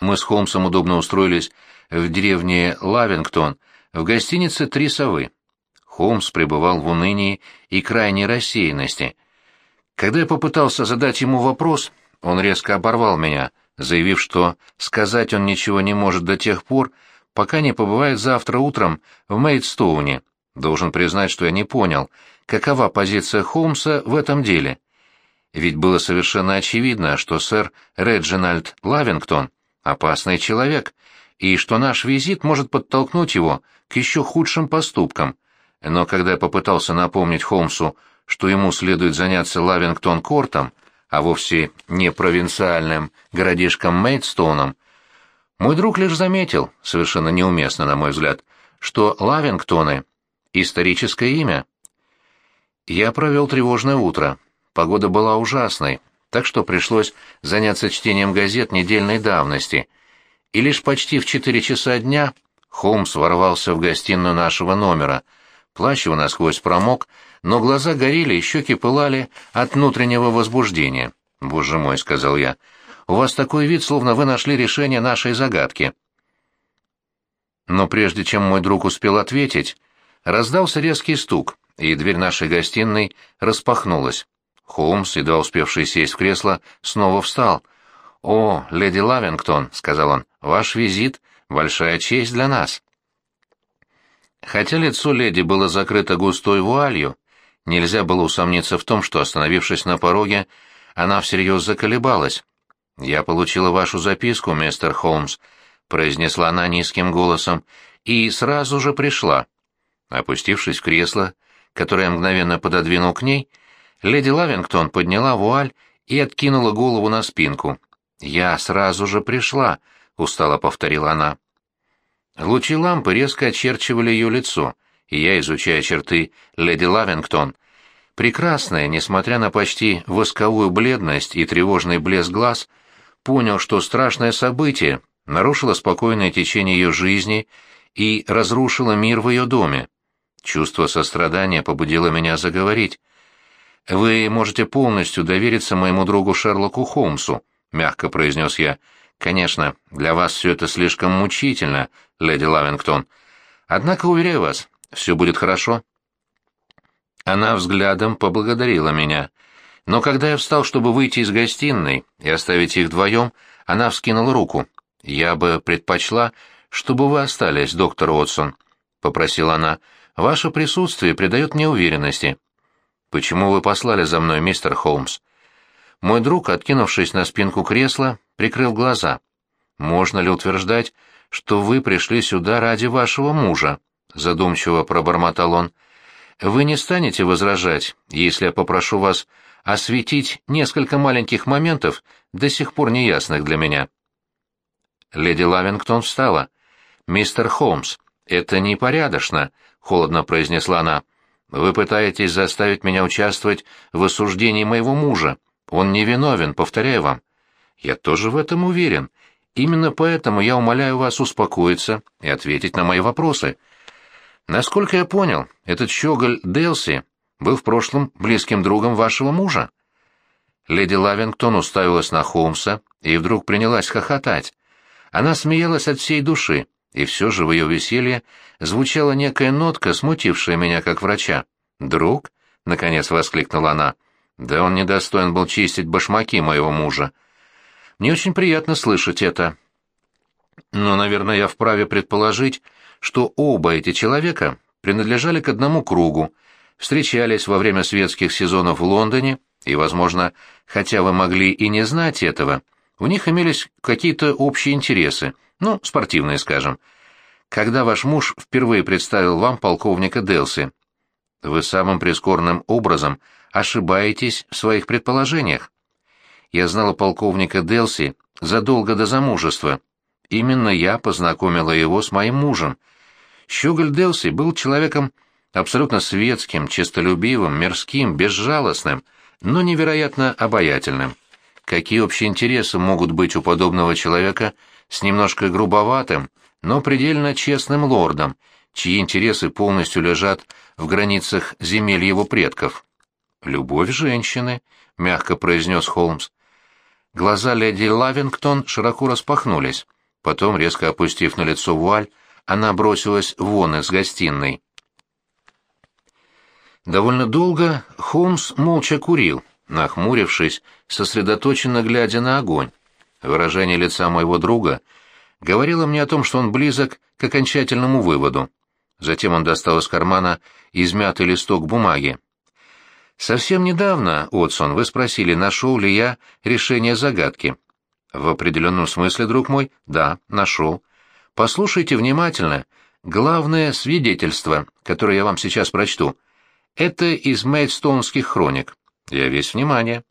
Мы с Холмсом удобно устроились в деревне Лавингтон, в гостинице «Три совы». Холмс пребывал в унынии и крайней рассеянности. Когда я попытался задать ему вопрос, он резко оборвал меня, заявив, что сказать он ничего не может до тех пор, пока не побывает завтра утром в Мейдстоуне. Должен признать, что я не понял, какова позиция Холмса в этом деле. Ведь было совершенно очевидно, что сэр Реджинальд Лавингтон — опасный человек, и что наш визит может подтолкнуть его к еще худшим поступкам. Но когда я попытался напомнить Холмсу, что ему следует заняться Лавингтон-кортом, а вовсе не провинциальным городишком Мейдстоуном, мой друг лишь заметил, совершенно неуместно, на мой взгляд, что Лавингтоны — историческое имя. Я провел тревожное утро. Погода была ужасной, так что пришлось заняться чтением газет недельной давности. И лишь почти в четыре часа дня Холмс ворвался в гостиную нашего номера. Плащ его насквозь промок, но глаза горели и щеки пылали от внутреннего возбуждения. «Боже мой», — сказал я, — у вас такой вид, словно вы нашли решение нашей загадки». Но прежде чем мой друг успел ответить, раздался резкий стук, и дверь нашей гостиной распахнулась. Холмс, едва успевший сесть в кресло, снова встал. «О, леди Лавингтон», — сказал он, — «ваш визит — большая честь для нас». Хотя лицо леди было закрыто густой вуалью, нельзя было усомниться в том, что, остановившись на пороге, она всерьез заколебалась. «Я получила вашу записку, мистер Холмс», — произнесла она низким голосом, — «и сразу же пришла». Опустившись в кресло, которое мгновенно пододвинул к ней, леди Лавингтон подняла вуаль и откинула голову на спинку. «Я сразу же пришла», — устало повторила она. Лучи лампы резко очерчивали ее лицо, и я, изучая черты леди Лавингтон, прекрасная, несмотря на почти восковую бледность и тревожный блеск глаз, — понял, что страшное событие нарушило спокойное течение ее жизни и разрушило мир в ее доме. Чувство сострадания побудило меня заговорить. «Вы можете полностью довериться моему другу Шерлоку Холмсу», — мягко произнес я. «Конечно, для вас все это слишком мучительно, леди Лавингтон. Однако, уверяю вас, все будет хорошо». Она взглядом поблагодарила меня — но когда я встал, чтобы выйти из гостиной и оставить их вдвоем, она вскинула руку. «Я бы предпочла, чтобы вы остались, доктор Уотсон», — попросила она. «Ваше присутствие придает мне уверенности». «Почему вы послали за мной, мистер Холмс?» Мой друг, откинувшись на спинку кресла, прикрыл глаза. «Можно ли утверждать, что вы пришли сюда ради вашего мужа?» — задумчиво пробормотал он. «Вы не станете возражать, если я попрошу вас осветить несколько маленьких моментов, до сих пор неясных для меня. Леди Лавингтон встала. «Мистер Холмс, это непорядочно», — холодно произнесла она. «Вы пытаетесь заставить меня участвовать в осуждении моего мужа. Он невиновен, повторяю вам». «Я тоже в этом уверен. Именно поэтому я умоляю вас успокоиться и ответить на мои вопросы». Насколько я понял, этот щеголь Делси был в прошлом близким другом вашего мужа». Леди Лавингтон уставилась на Холмса и вдруг принялась хохотать. Она смеялась от всей души, и все же в ее веселье звучала некая нотка, смутившая меня как врача. «Друг?» — наконец воскликнула она. «Да он недостоин был чистить башмаки моего мужа. Мне очень приятно слышать это. Но, наверное, я вправе предположить, что оба эти человека принадлежали к одному кругу, встречались во время светских сезонов в Лондоне, и, возможно, хотя вы могли и не знать этого, у них имелись какие-то общие интересы, ну, спортивные, скажем. Когда ваш муж впервые представил вам полковника Делси, вы самым прискорбным образом ошибаетесь в своих предположениях. Я знала полковника Делси задолго до замужества. Именно я познакомила его с моим мужем. Щеголь Делси был человеком абсолютно светским, честолюбивым, мирским, безжалостным, но невероятно обаятельным. Какие общие интересы могут быть у подобного человека с немножко грубоватым, но предельно честным лордом, чьи интересы полностью лежат в границах земель его предков? «Любовь женщины», — мягко произнес Холмс. Глаза леди Лавингтон широко распахнулись. Потом, резко опустив на лицо вуаль, она бросилась вон из гостиной. Довольно долго Холмс молча курил, нахмурившись, сосредоточенно глядя на огонь. Выражение лица моего друга говорило мне о том, что он близок к окончательному выводу. Затем он достал из кармана измятый листок бумаги. «Совсем недавно, Отсон, вы спросили, нашел ли я решение загадки». «В определенном смысле, друг мой, да, нашел. Послушайте внимательно. Главное свидетельство, которое я вам сейчас прочту, это из Мейдстоунских хроник. Я весь внимание.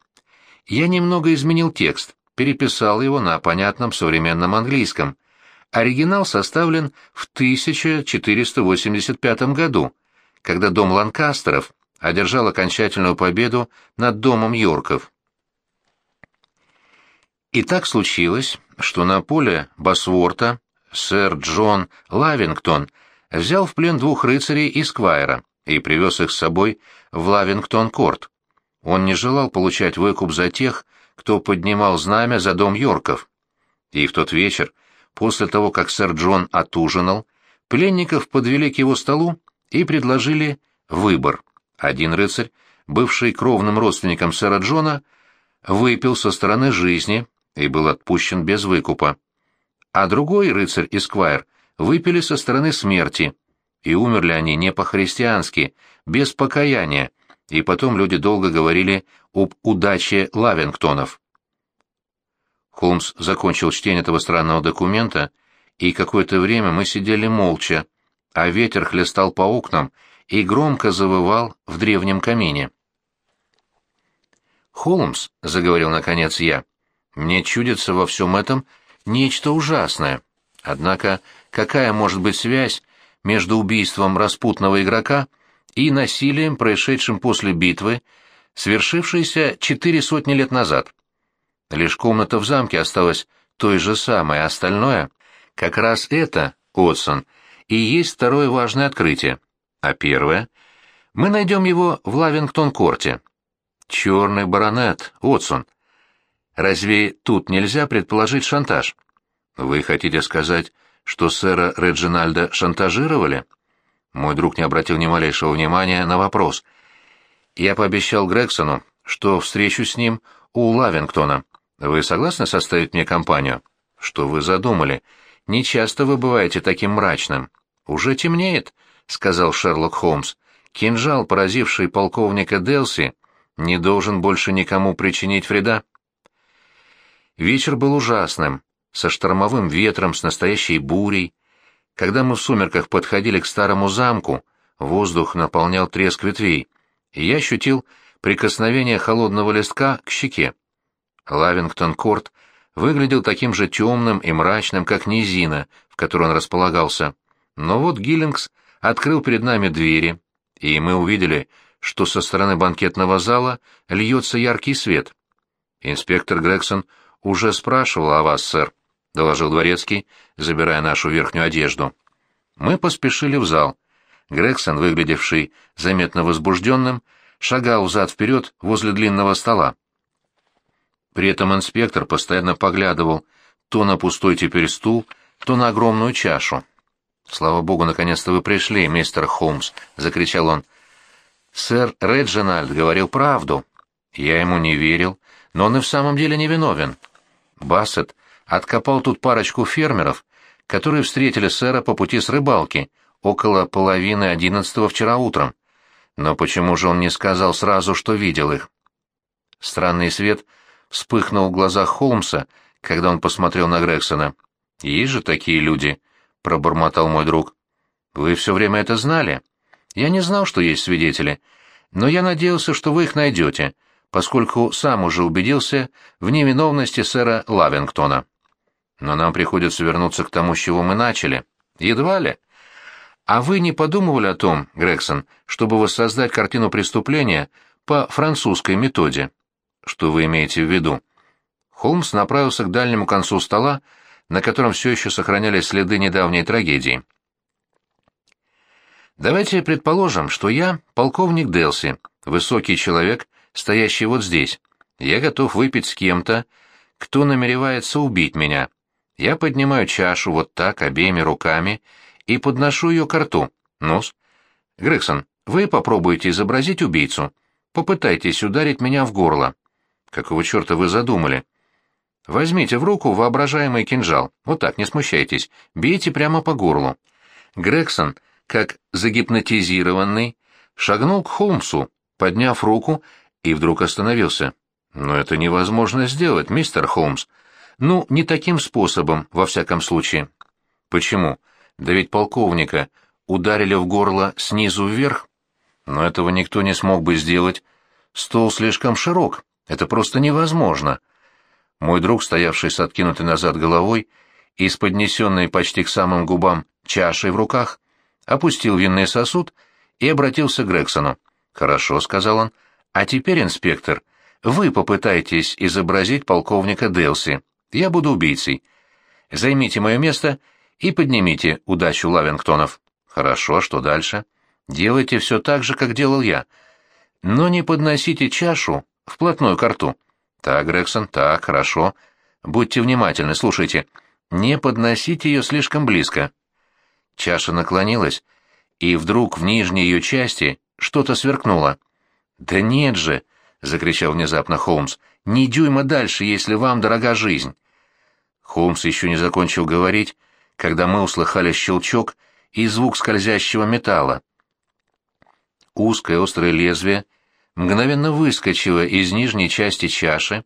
Я немного изменил текст, переписал его на понятном современном английском. Оригинал составлен в 1485 году, когда дом Ланкастеров одержал окончательную победу над домом Йорков. И так случилось, что на поле Босворта сэр Джон Лавингтон взял в плен двух рыцарей из Квайра и привез их с собой в Лавингтон-корт. Он не желал получать выкуп за тех, кто поднимал знамя за дом Йорков. И в тот вечер, после того, как сэр Джон отужинал, пленников подвели к его столу и предложили выбор. Один рыцарь, бывший кровным родственником сэра Джона, выпил со стороны жизни и был отпущен без выкупа. А другой рыцарь Эсквайр выпили со стороны смерти, и умерли они не по-христиански, без покаяния, и потом люди долго говорили об удаче Лавингтонов. Холмс закончил чтение этого странного документа, и какое-то время мы сидели молча, а ветер хлестал по окнам и громко завывал в древнем камине. «Холмс», — заговорил наконец я, — «мне чудится во всем этом нечто ужасное. Однако какая может быть связь между убийством распутного игрока и насилием, происшедшим после битвы, свершившейся четыре сотни лет назад? Лишь комната в замке осталась той же самой, а остальное — как раз это, Отсон, и есть второе важное открытие. А первое? Мы найдем его в Лавингтон-корте. Черный баронет, Отсон. Разве тут нельзя предположить шантаж? Вы хотите сказать, что сэра Реджинальда шантажировали? Мой друг не обратил ни малейшего внимания на вопрос. Я пообещал Грексону, что встречу с ним у Лавингтона. Вы согласны составить мне компанию? Что вы задумали? Не часто вы бываете таким мрачным. Уже темнеет, сказал Шерлок Холмс. Кинжал, поразивший полковника Делси, не должен больше никому причинить вреда. Вечер был ужасным, со штормовым ветром, с настоящей бурей. Когда мы в сумерках подходили к старому замку, воздух наполнял треск ветвей, и я ощутил прикосновение холодного листка к щеке. Лавингтон-корт выглядел таким же темным и мрачным, как низина, в которой он располагался. Но вот Гиллингс открыл перед нами двери, и мы увидели, что со стороны банкетного зала льется яркий свет. «Инспектор Грегсон уже спрашивал о вас, сэр», — доложил дворецкий, забирая нашу верхнюю одежду. Мы поспешили в зал. Грегсон, выглядевший заметно возбужденным, шагал взад-вперед возле длинного стола. При этом инспектор постоянно поглядывал то на пустой теперь стул, то на огромную чашу. «Слава богу, наконец-то вы пришли, мистер Холмс!» — закричал он. «Сэр Реджинальд говорил правду. Я ему не верил, но он и в самом деле не виновен. Бассет откопал тут парочку фермеров, которые встретили сэра по пути с рыбалки, около половины одиннадцатого вчера утром. Но почему же он не сказал сразу, что видел их?» Странный свет вспыхнул в глазах Холмса, когда он посмотрел на Грексона. «Есть же такие люди», — пробормотал мой друг. «Вы все время это знали? Я не знал, что есть свидетели, но я надеялся, что вы их найдете, поскольку сам уже убедился в невиновности сэра Лавингтона. Но нам приходится вернуться к тому, с чего мы начали. Едва ли. А вы не подумывали о том, Грегсон, чтобы воссоздать картину преступления по французской методе? Что вы имеете в виду? Холмс направился к дальнему концу стола, на котором все еще сохранялись следы недавней трагедии. Давайте предположим, что я полковник Делси, высокий человек, стоящий вот здесь. Я готов выпить с кем-то, кто намеревается убить меня. Я поднимаю чашу вот так обеими руками и подношу ее к рту. Нос. Грегсон, вы попробуйте изобразить убийцу. Попытайтесь ударить меня в горло. Какого черта вы задумали? Возьмите в руку воображаемый кинжал. Вот так, не смущайтесь. Бейте прямо по горлу. Грегсон, как загипнотизированный, шагнул к Холмсу, подняв руку, и вдруг остановился. «Но это невозможно сделать, мистер Холмс. Ну, не таким способом, во всяком случае». «Почему? Да ведь полковника ударили в горло снизу вверх. Но этого никто не смог бы сделать. Стол слишком широк. Это просто невозможно». Мой друг, стоявший с откинутой назад головой и с поднесенной почти к самым губам чашей в руках, опустил винный сосуд и обратился к Грексону. «Хорошо», — сказал он. «А теперь, инспектор, вы попытайтесь изобразить полковника Делси. Я буду убийцей. Займите мое место и поднимите удачу Лавингтонов». «Хорошо, что дальше?» «Делайте все так же, как делал я. Но не подносите чашу вплотную к рту». «Так, Грексон, так, хорошо. Будьте внимательны, слушайте. Не подносите ее слишком близко». Чаша наклонилась, и вдруг в нижней ее части что-то сверкнуло. «Да нет же!» — закричал внезапно Холмс. «Не дюйма дальше, если вам дорога жизнь!» Холмс еще не закончил говорить, когда мы услыхали щелчок и звук скользящего металла. Узкое острое лезвие мгновенно выскочило из нижней части чаши,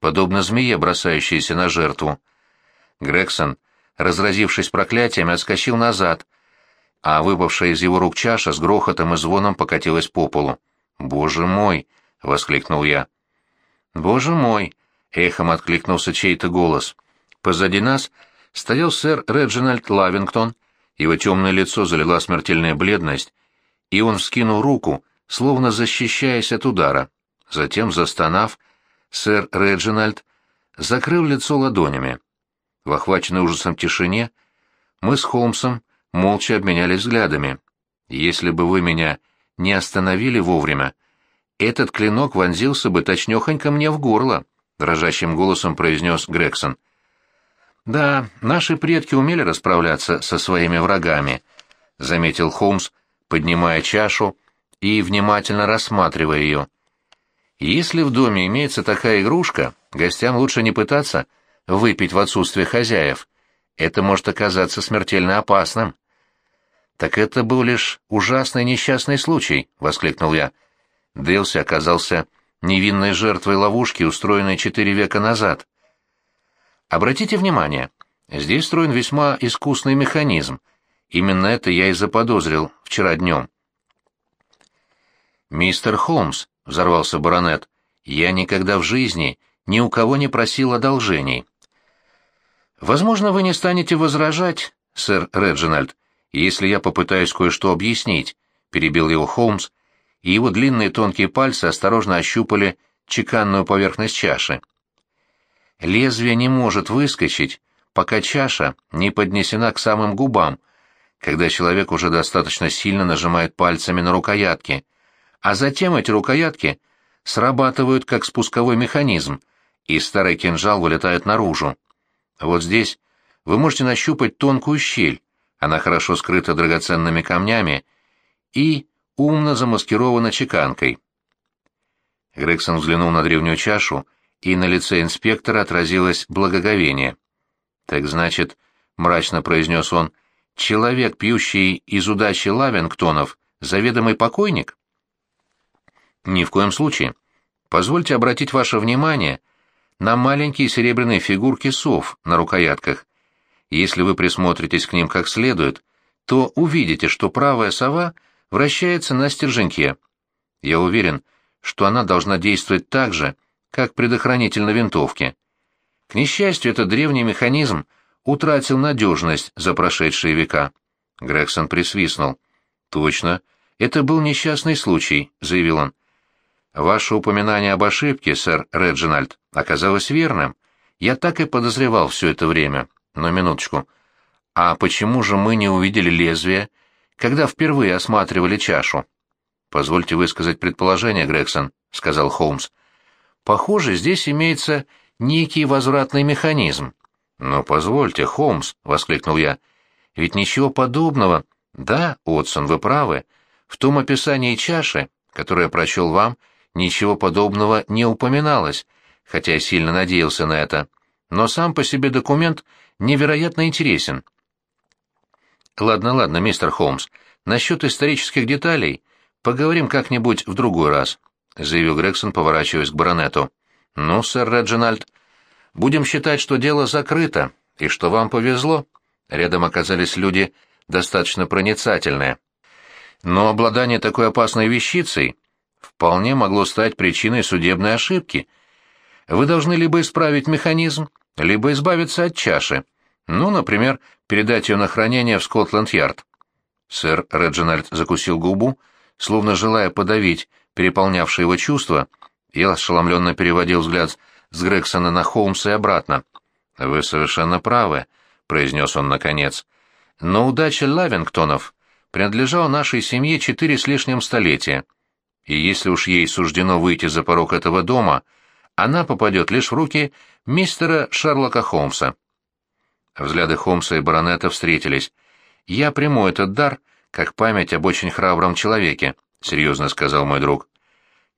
подобно змее, бросающейся на жертву. Грегсон, разразившись проклятиями, отскочил назад, а выпавшая из его рук чаша с грохотом и звоном покатилась по полу. «Боже мой!» — воскликнул я. «Боже мой!» — эхом откликнулся чей-то голос. Позади нас стоял сэр Реджинальд Лавингтон, его темное лицо залила смертельная бледность, и он вскинул руку, словно защищаясь от удара. Затем, застонав, сэр Реджинальд закрыл лицо ладонями. В охваченной ужасом тишине мы с Холмсом молча обменялись взглядами. Если бы вы меня не остановили вовремя, этот клинок вонзился бы точнёхонько мне в горло, дрожащим голосом произнес Грегсон. Да, наши предки умели расправляться со своими врагами, заметил Холмс, поднимая чашу и внимательно рассматривая ее. Если в доме имеется такая игрушка, гостям лучше не пытаться выпить в отсутствие хозяев. Это может оказаться смертельно опасным. «Так это был лишь ужасный несчастный случай», — воскликнул я. Делси оказался невинной жертвой ловушки, устроенной четыре века назад. Обратите внимание, здесь строен весьма искусный механизм. Именно это я и заподозрил вчера днем. «Мистер Холмс», — взорвался баронет, — «я никогда в жизни ни у кого не просил одолжений». «Возможно, вы не станете возражать, сэр Реджинальд, если я попытаюсь кое-что объяснить», — перебил его Холмс, и его длинные тонкие пальцы осторожно ощупали чеканную поверхность чаши. Лезвие не может выскочить, пока чаша не поднесена к самым губам, когда человек уже достаточно сильно нажимает пальцами на рукоятки, а затем эти рукоятки срабатывают как спусковой механизм, и старый кинжал вылетает наружу. Вот здесь вы можете нащупать тонкую щель, она хорошо скрыта драгоценными камнями и умно замаскирована чеканкой. Грегсон взглянул на древнюю чашу, и на лице инспектора отразилось благоговение. «Так значит, — мрачно произнес он, — человек, пьющий из удачи Лавингтонов, заведомый покойник?» «Ни в коем случае. Позвольте обратить ваше внимание на маленькие серебряные фигурки сов на рукоятках. Если вы присмотритесь к ним как следует, то увидите, что правая сова вращается на стерженьке. Я уверен, что она должна действовать так же, как предохранитель на винтовке. К несчастью, этот древний механизм утратил надежность за прошедшие века. Грегсон присвистнул. «Точно. Это был несчастный случай», — заявил он. «Ваше упоминание об ошибке, сэр Реджинальд, оказалось верным. Я так и подозревал все это время. Но минуточку. А почему же мы не увидели лезвие, когда впервые осматривали чашу? Позвольте высказать предположение, Грегсон, сказал Холмс. Похоже, здесь имеется некий возвратный механизм. «Но позвольте, Холмс», — воскликнул я, — «ведь ничего подобного...» «Да, Отсон, вы правы. В том описании чаши, которое прочел вам, ничего подобного не упоминалось, хотя я сильно надеялся на это. Но сам по себе документ невероятно интересен». «Ладно, ладно, мистер Холмс, насчет исторических деталей поговорим как-нибудь в другой раз», — заявил Грегсон, поворачиваясь к баронету. «Ну, сэр Реджинальд, будем считать, что дело закрыто, и что вам повезло. Рядом оказались люди достаточно проницательные. Но обладание такой опасной вещицей вполне могло стать причиной судебной ошибки. Вы должны либо исправить механизм, либо избавиться от чаши. Ну, например, передать ее на хранение в Скотланд-Ярд. Сэр Реджинальд закусил губу, словно желая подавить переполнявшее его чувство, и ошеломленно переводил взгляд с Грегсона на Холмса и обратно. «Вы совершенно правы», — произнес он наконец. «Но удача Лавингтонов принадлежала нашей семье четыре с лишним столетия, и если уж ей суждено выйти за порог этого дома, она попадет лишь в руки мистера Шерлока Холмса». Взгляды Холмса и баронета встретились. «Я приму этот дар, как память об очень храбром человеке», — серьезно сказал мой друг.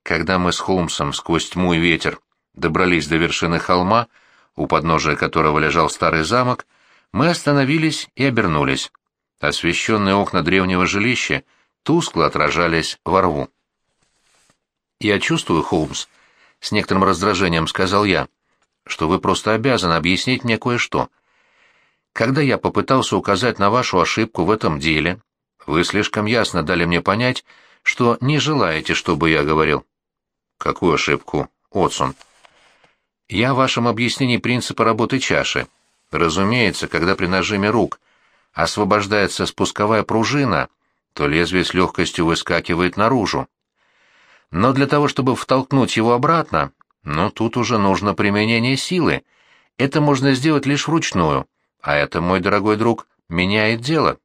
Когда мы с Холмсом сквозь тьму и ветер добрались до вершины холма, у подножия которого лежал старый замок, мы остановились и обернулись. Освещенные окна древнего жилища тускло отражались во рву. «Я чувствую, Холмс», — с некоторым раздражением сказал я, — «что вы просто обязаны объяснить мне кое-что. Когда я попытался указать на вашу ошибку в этом деле, вы слишком ясно дали мне понять, что не желаете, чтобы я говорил. Какую ошибку, Отсон? Я в вашем объяснении принципа работы чаши. Разумеется, когда при нажиме рук освобождается спусковая пружина, то лезвие с легкостью выскакивает наружу. Но для того, чтобы втолкнуть его обратно, ну, тут уже нужно применение силы. Это можно сделать лишь вручную. А это, мой дорогой друг, меняет дело.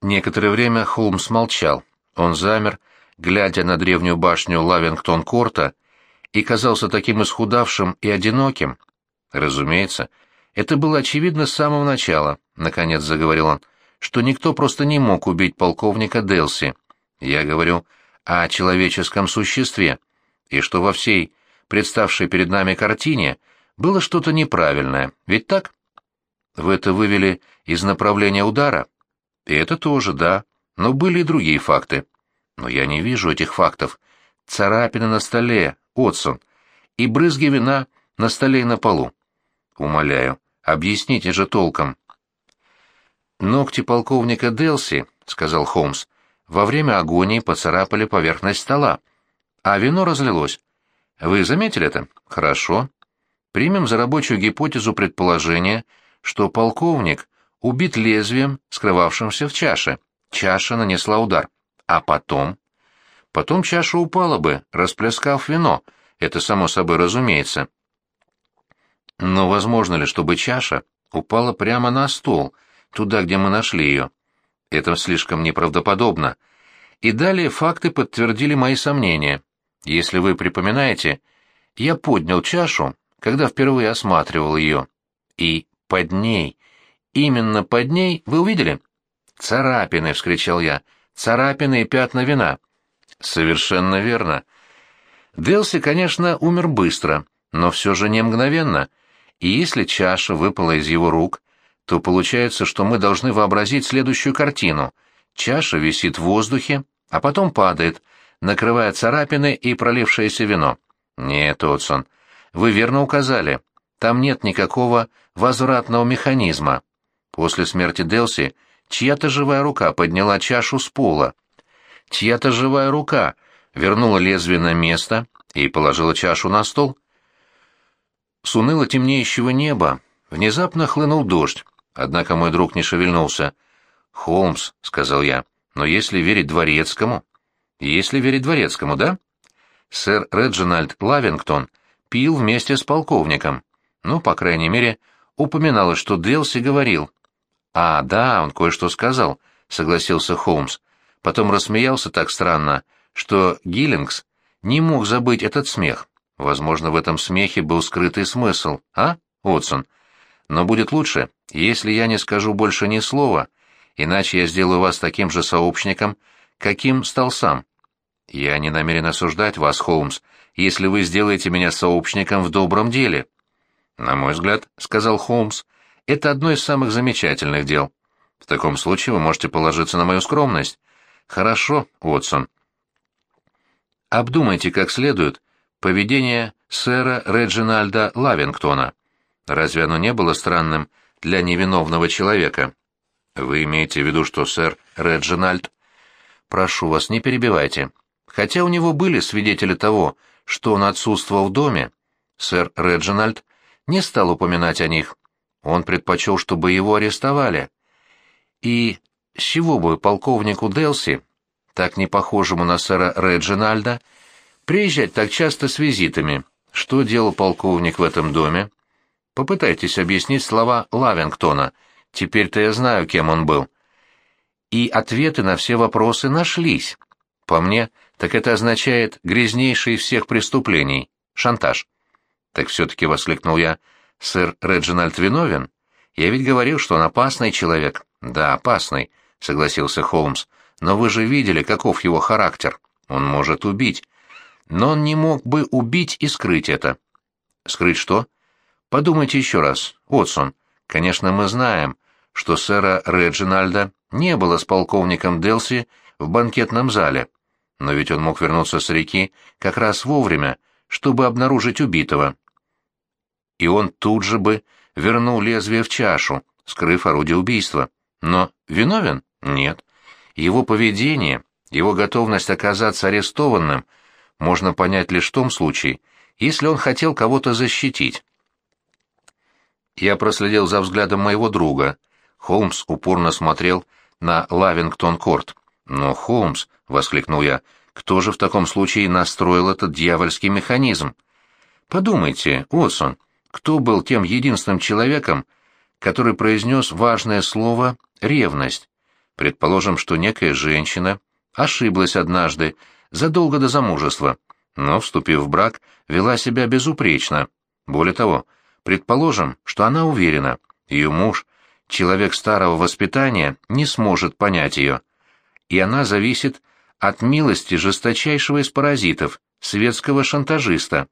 Некоторое время Холмс молчал. Он замер, глядя на древнюю башню Лавингтон-Корта, и казался таким исхудавшим и одиноким. Разумеется, это было очевидно с самого начала, — наконец заговорил он, — что никто просто не мог убить полковника Делси. Я говорю о человеческом существе, и что во всей представшей перед нами картине — было что-то неправильное, ведь так? Вы это вывели из направления удара? И это тоже, да, но были и другие факты. Но я не вижу этих фактов. Царапины на столе, Отсон, и брызги вина на столе и на полу. Умоляю, объясните же толком. Ногти полковника Делси, — сказал Холмс, — во время агонии поцарапали поверхность стола, а вино разлилось. Вы заметили это? Хорошо. Примем за рабочую гипотезу предположение, что полковник убит лезвием, скрывавшимся в чаше. Чаша нанесла удар. А потом? Потом чаша упала бы, расплескав вино. Это само собой разумеется. Но возможно ли, чтобы чаша упала прямо на стол, туда, где мы нашли ее? Это слишком неправдоподобно. И далее факты подтвердили мои сомнения. Если вы припоминаете, я поднял чашу когда впервые осматривал ее. И под ней, именно под ней, вы увидели? «Царапины!» — вскричал я. «Царапины и пятна вина». «Совершенно верно». Делси, конечно, умер быстро, но все же не мгновенно. И если чаша выпала из его рук, то получается, что мы должны вообразить следующую картину. Чаша висит в воздухе, а потом падает, накрывая царапины и пролившееся вино. Нет, Отсон, вы верно указали. Там нет никакого возвратного механизма. После смерти Делси чья-то живая рука подняла чашу с пола. Чья-то живая рука вернула лезвие на место и положила чашу на стол. С уныло темнеющего неба внезапно хлынул дождь, однако мой друг не шевельнулся. «Холмс», — сказал я, — «но если верить дворецкому...» «Если верить дворецкому, да?» Сэр Реджинальд Лавингтон — пил вместе с полковником. Ну, по крайней мере, упоминалось, что Делси говорил. «А, да, он кое-что сказал», — согласился Холмс. Потом рассмеялся так странно, что Гиллингс не мог забыть этот смех. Возможно, в этом смехе был скрытый смысл, а, Отсон? Но будет лучше, если я не скажу больше ни слова, иначе я сделаю вас таким же сообщником, каким стал сам. Я не намерен осуждать вас, Холмс, если вы сделаете меня сообщником в добром деле. На мой взгляд, — сказал Холмс, — это одно из самых замечательных дел. В таком случае вы можете положиться на мою скромность. Хорошо, Уотсон. Обдумайте как следует поведение сэра Реджинальда Лавингтона. Разве оно не было странным для невиновного человека? Вы имеете в виду, что сэр Реджинальд... Прошу вас, не перебивайте. Хотя у него были свидетели того, что он отсутствовал в доме, сэр Реджинальд не стал упоминать о них. Он предпочел, чтобы его арестовали. И с чего бы полковнику Делси, так не похожему на сэра Реджинальда, приезжать так часто с визитами? Что делал полковник в этом доме? Попытайтесь объяснить слова Лавингтона. Теперь-то я знаю, кем он был. И ответы на все вопросы нашлись. По мне, так это означает грязнейший всех преступлений — шантаж. Так все-таки воскликнул я. Сэр Реджинальд виновен? Я ведь говорил, что он опасный человек. Да, опасный, согласился Холмс. Но вы же видели, каков его характер. Он может убить. Но он не мог бы убить и скрыть это. Скрыть что? Подумайте еще раз, Отсон. Конечно, мы знаем, что сэра Реджинальда не было с полковником Делси в банкетном зале. Но ведь он мог вернуться с реки как раз вовремя, чтобы обнаружить убитого. И он тут же бы вернул лезвие в чашу, скрыв орудие убийства. Но виновен? Нет. Его поведение, его готовность оказаться арестованным можно понять лишь в том случае, если он хотел кого-то защитить. Я проследил за взглядом моего друга. Холмс упорно смотрел на Лавингтон-Корт. «Но, Холмс», — воскликнул я, — «кто же в таком случае настроил этот дьявольский механизм?» «Подумайте, Уотсон, кто был тем единственным человеком, который произнес важное слово «ревность». Предположим, что некая женщина ошиблась однажды, задолго до замужества, но, вступив в брак, вела себя безупречно. Более того, предположим, что она уверена, ее муж, человек старого воспитания, не сможет понять ее, и она зависит от милости жесточайшего из паразитов, светского шантажиста.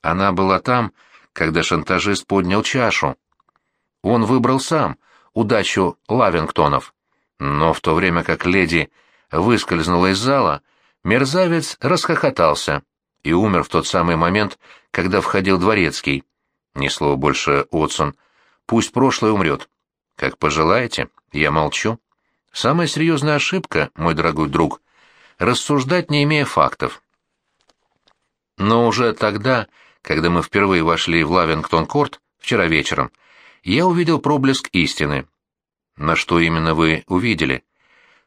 Она была там, когда шантажист поднял чашу. Он выбрал сам удачу Лавингтонов. Но в то время как леди выскользнула из зала, мерзавец расхохотался и умер в тот самый момент, когда входил дворецкий. Ни слова больше, Отсон. Пусть прошлое умрет. Как пожелаете, я молчу. Самая серьезная ошибка, мой дорогой друг, рассуждать не имея фактов. Но уже тогда когда мы впервые вошли в Лавингтон-Корт вчера вечером, я увидел проблеск истины. На что именно вы увидели?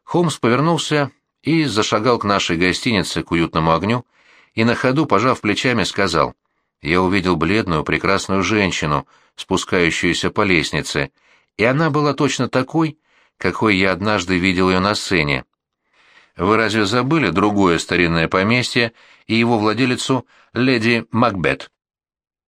Холмс повернулся и зашагал к нашей гостинице, к уютному огню, и на ходу, пожав плечами, сказал, «Я увидел бледную, прекрасную женщину, спускающуюся по лестнице, и она была точно такой, какой я однажды видел ее на сцене. Вы разве забыли другое старинное поместье и его владелицу леди Макбет?